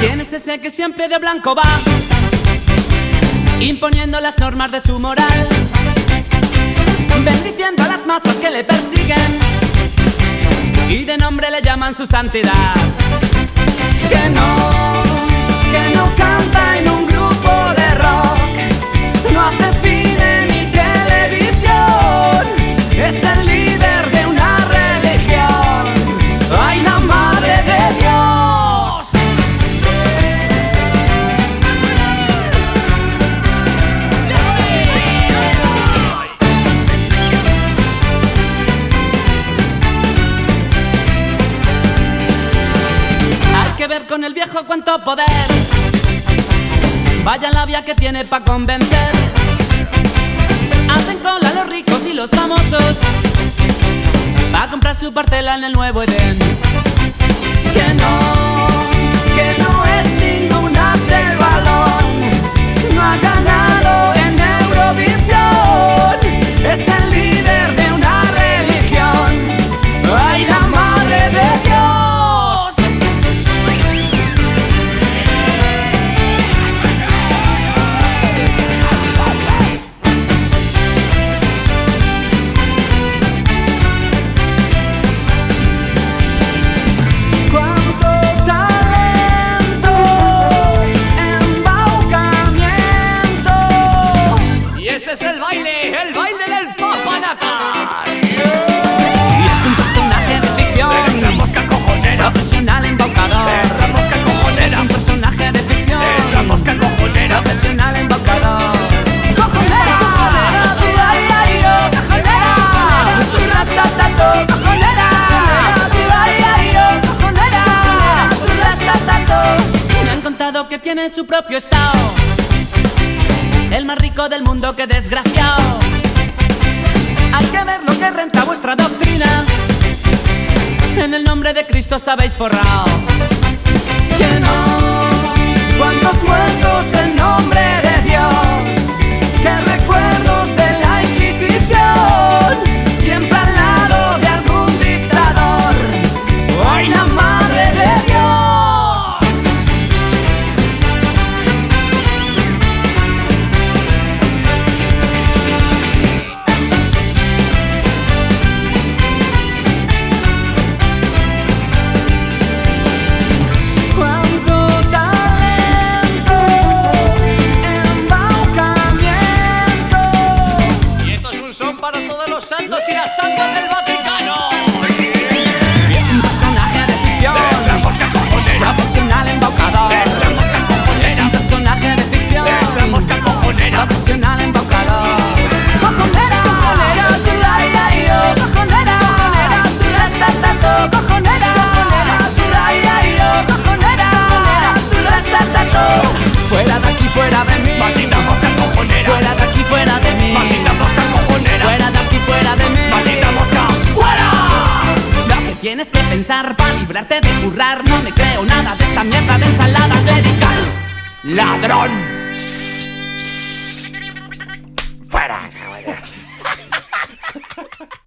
¿Quién es ese que siempre de blanco va? Imponiendo las normas de su moral. Bendiciendo a las masas que le persiguen. Y de nombre le llaman su santidad. Que no, que no canta en un. ver con el viejo cuánto poder. Vaya labia que tiene pa' convencer. Hacen cola los ricos y los famosos. Pa' comprar su partela en el nuevo Edén. Que no. tiene su propio estado. El más rico del mundo que desgraciado. Hay que ver lo que renta vuestra doctrina. En el nombre de Cristo sabéis forrado. Que no. para librarte de currar. No me creo nada de esta mierda de ensalada clerical. Ladrón.